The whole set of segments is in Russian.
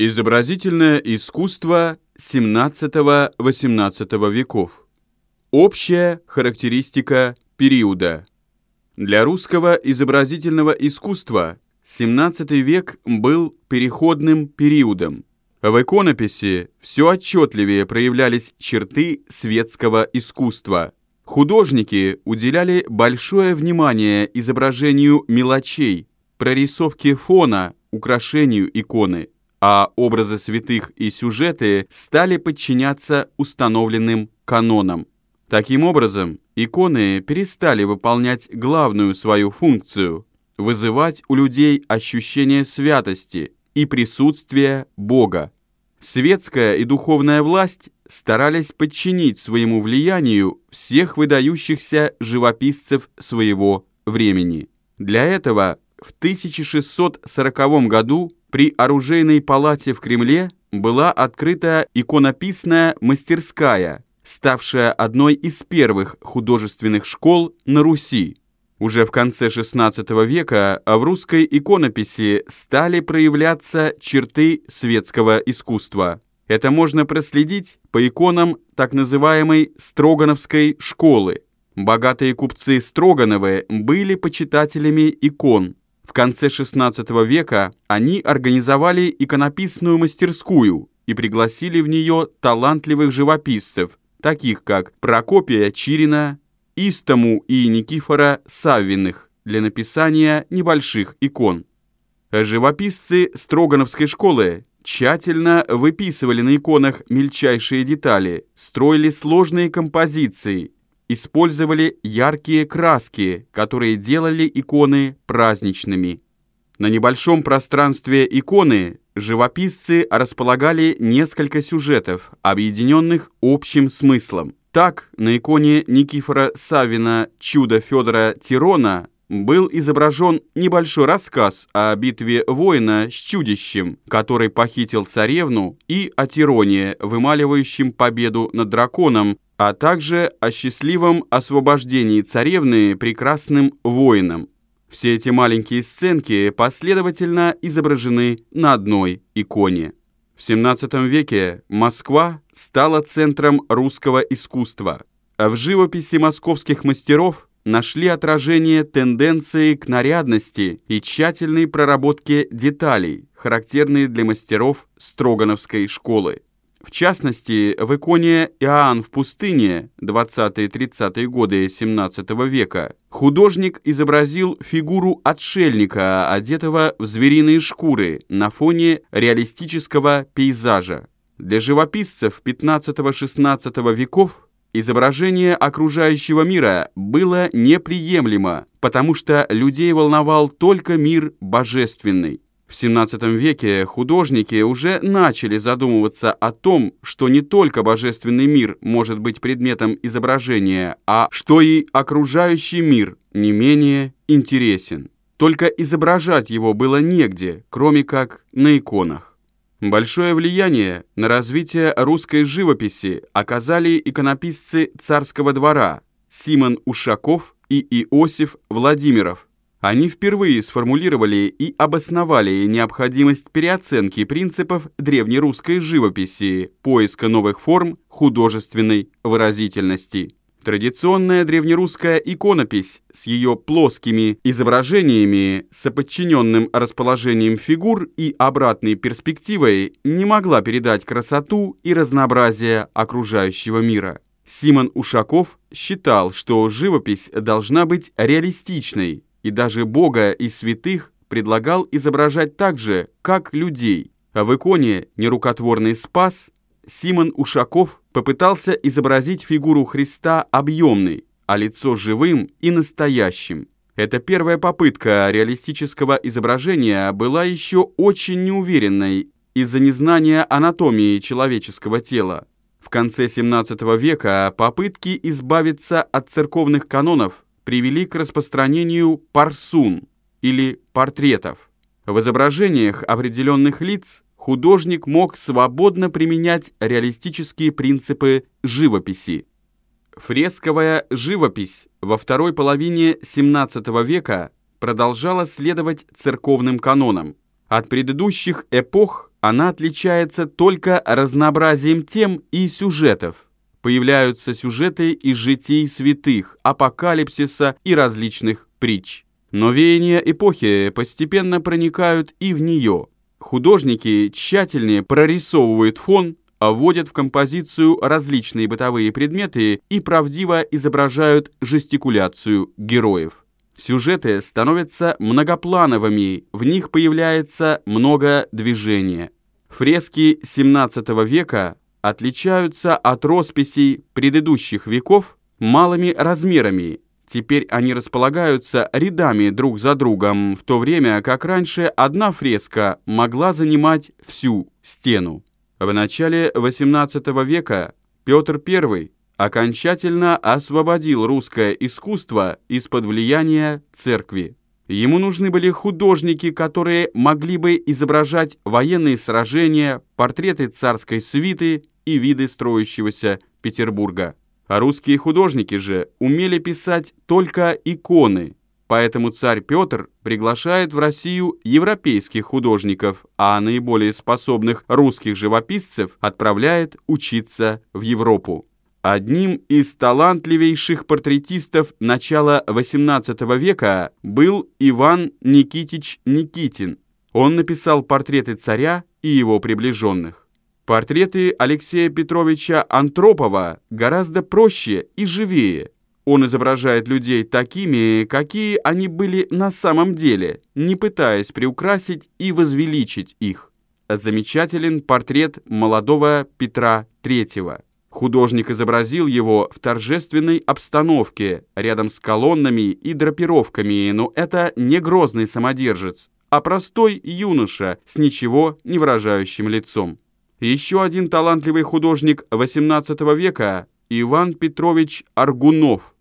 Изобразительное искусство XVII-XVIII веков. Общая характеристика периода. Для русского изобразительного искусства XVII век был переходным периодом. В иконописи все отчетливее проявлялись черты светского искусства. Художники уделяли большое внимание изображению мелочей, прорисовке фона, украшению иконы – а образы святых и сюжеты стали подчиняться установленным канонам. Таким образом, иконы перестали выполнять главную свою функцию – вызывать у людей ощущение святости и присутствия Бога. Светская и духовная власть старались подчинить своему влиянию всех выдающихся живописцев своего времени. Для этого в 1640 году при оружейной палате в Кремле была открыта иконописная мастерская, ставшая одной из первых художественных школ на Руси. Уже в конце XVI века в русской иконописи стали проявляться черты светского искусства. Это можно проследить по иконам так называемой Строгановской школы. Богатые купцы Строгановы были почитателями икон, в конце XVI века они организовали иконописную мастерскую и пригласили в нее талантливых живописцев, таких как Прокопия Чирина, Истому и Никифора Саввиных для написания небольших икон. Живописцы Строгановской школы тщательно выписывали на иконах мельчайшие детали, строили сложные композиции использовали яркие краски, которые делали иконы праздничными. На небольшом пространстве иконы живописцы располагали несколько сюжетов, объединенных общим смыслом. Так, на иконе Никифора Савина «Чудо Федора Тирона» был изображен небольшой рассказ о битве воина с чудищем, который похитил царевну, и о Тироне, вымаливающем победу над драконом, а также о счастливом освобождении царевны прекрасным воином. Все эти маленькие сценки последовательно изображены на одной иконе. В XVII веке Москва стала центром русского искусства. В живописи московских мастеров нашли отражение тенденции к нарядности и тщательной проработке деталей, характерные для мастеров Строгановской школы. В частности, в иконе «Иоанн в пустыне» 20-30-е годы XVII века художник изобразил фигуру отшельника, одетого в звериные шкуры на фоне реалистического пейзажа. Для живописцев XV-XVI веков изображение окружающего мира было неприемлемо, потому что людей волновал только мир божественный. В XVII веке художники уже начали задумываться о том, что не только божественный мир может быть предметом изображения, а что и окружающий мир не менее интересен. Только изображать его было негде, кроме как на иконах. Большое влияние на развитие русской живописи оказали иконописцы царского двора Симон Ушаков и Иосиф Владимиров, они впервые сформулировали и обосновали необходимость переоценки принципов древнерусской живописи, поиска новых форм художественной выразительности. Традиционная древнерусская иконопись с ее плоскими изображениями, соподчиненным расположением фигур и обратной перспективой не могла передать красоту и разнообразие окружающего мира. Симон Ушаков считал, что живопись должна быть реалистичной, и даже Бога и святых предлагал изображать так же, как людей. А в иконе «Нерукотворный спас» Симон Ушаков попытался изобразить фигуру Христа объемной, а лицо живым и настоящим. Эта первая попытка реалистического изображения была еще очень неуверенной из-за незнания анатомии человеческого тела. В конце XVII века попытки избавиться от церковных канонов привели к распространению парсун или портретов. В изображениях определенных лиц художник мог свободно применять реалистические принципы живописи. Фресковая живопись во второй половине XVII века продолжала следовать церковным канонам. От предыдущих эпох она отличается только разнообразием тем и сюжетов. Появляются сюжеты из житий святых, апокалипсиса и различных притч. Но веяния эпохи постепенно проникают и в нее. Художники тщательнее прорисовывают фон, вводят в композицию различные бытовые предметы и правдиво изображают жестикуляцию героев. Сюжеты становятся многоплановыми, в них появляется много движения. Фрески XVII века отличаются от росписей предыдущих веков малыми размерами. Теперь они располагаются рядами друг за другом, в то время как раньше одна фреска могла занимать всю стену. В начале XVIII века Петр I окончательно освободил русское искусство из-под влияния церкви. Ему нужны были художники, которые могли бы изображать военные сражения, портреты царской свиты и виды строящегося Петербурга. А русские художники же умели писать только иконы, поэтому царь Петр приглашает в Россию европейских художников, а наиболее способных русских живописцев отправляет учиться в Европу. Одним из талантливейших портретистов начала XVIII века был Иван Никитич Никитин. Он написал портреты царя и его приближенных. Портреты Алексея Петровича Антропова гораздо проще и живее. Он изображает людей такими, какие они были на самом деле, не пытаясь приукрасить и возвеличить их. Замечателен портрет молодого Петра III. Художник изобразил его в торжественной обстановке, рядом с колоннами и драпировками, но это не грозный самодержец, а простой юноша с ничего не выражающим лицом. Еще один талантливый художник XVIII века – Иван Петрович Аргунов.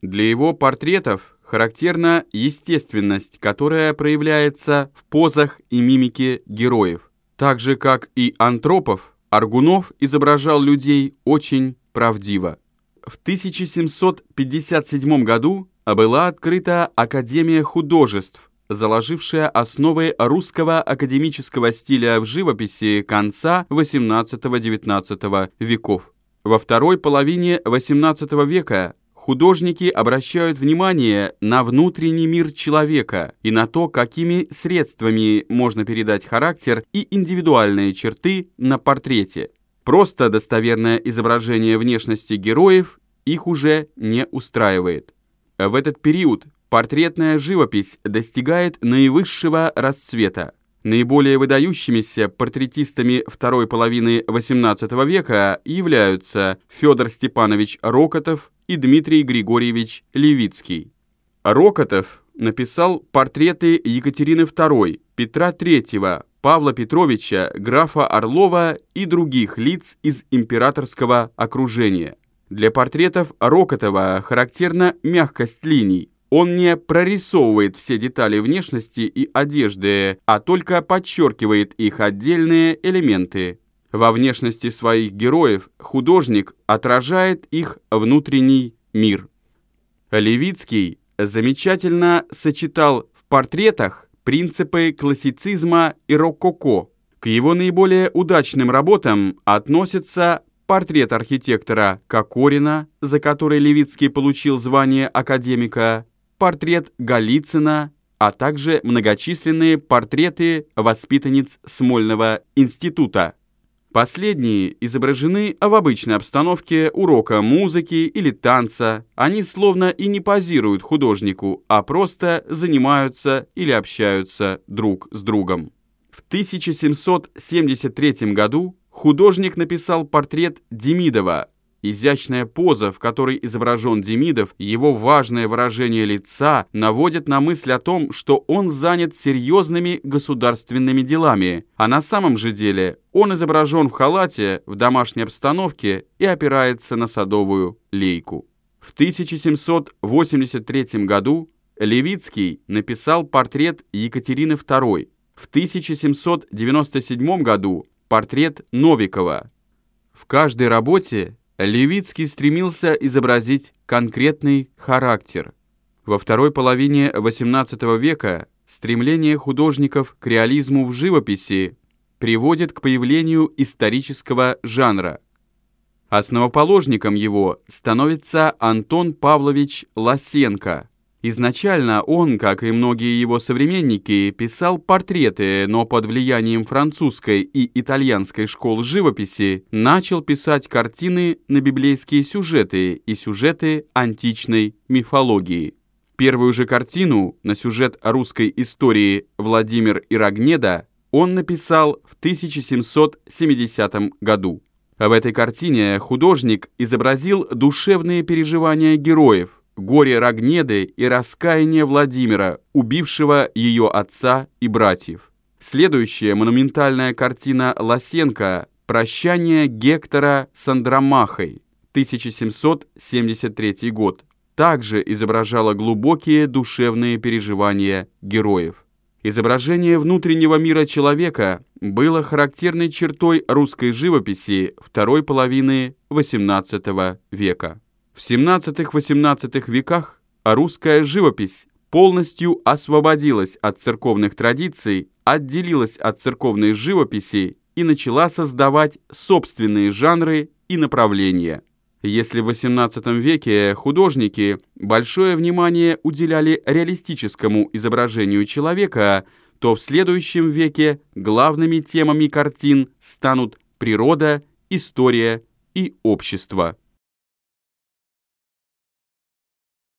Для его портретов характерна естественность, которая проявляется в позах и мимике героев. Так же, как и Антропов – Аргунов изображал людей очень правдиво. В 1757 году была открыта Академия художеств, заложившая основы русского академического стиля в живописи конца XVIII-XIX веков. Во второй половине XVIII века художники обращают внимание на внутренний мир человека и на то, какими средствами можно передать характер и индивидуальные черты на портрете. Просто достоверное изображение внешности героев их уже не устраивает. В этот период портретная живопись достигает наивысшего расцвета. Наиболее выдающимися портретистами второй половины XVIII века являются Федор Степанович Рокотов, и Дмитрий Григорьевич Левицкий. Рокотов написал портреты Екатерины II, Петра III, Павла Петровича, графа Орлова и других лиц из императорского окружения. Для портретов Рокотова характерна мягкость линий. Он не прорисовывает все детали внешности и одежды, а только подчеркивает их отдельные элементы. Во внешности своих героев художник отражает их внутренний мир. Левицкий замечательно сочетал в портретах принципы классицизма и рококо. К его наиболее удачным работам относятся портрет архитектора Кокорина, за который Левицкий получил звание академика, портрет Голицына, а также многочисленные портреты воспитанниц Смольного института. Последние изображены в обычной обстановке урока музыки или танца. Они словно и не позируют художнику, а просто занимаются или общаются друг с другом. В 1773 году художник написал портрет Демидова Изящная поза, в которой изображен Демидов, его важное выражение лица наводят на мысль о том, что он занят серьезными государственными делами, а на самом же деле он изображен в халате, в домашней обстановке и опирается на садовую лейку. В 1783 году Левицкий написал портрет Екатерины II, в 1797 году портрет Новикова. В каждой работе Левицкий стремился изобразить конкретный характер. Во второй половине XVIII века стремление художников к реализму в живописи приводит к появлению исторического жанра. Основоположником его становится Антон Павлович Лосенко – Изначально он, как и многие его современники, писал портреты, но под влиянием французской и итальянской школ живописи начал писать картины на библейские сюжеты и сюжеты античной мифологии. Первую же картину на сюжет русской истории «Владимир и Рогнеда» он написал в 1770 году. В этой картине художник изобразил душевные переживания героев, горе Рогнеды и раскаяние Владимира, убившего ее отца и братьев. Следующая монументальная картина Лосенко «Прощание Гектора с Андромахой», 1773 год, также изображала глубокие душевные переживания героев. Изображение внутреннего мира человека было характерной чертой русской живописи второй половины XVIII века. В 17-18 веках русская живопись полностью освободилась от церковных традиций, отделилась от церковной живописи и начала создавать собственные жанры и направления. Если в XVIII веке художники большое внимание уделяли реалистическому изображению человека, то в следующем веке главными темами картин станут природа, история и общество.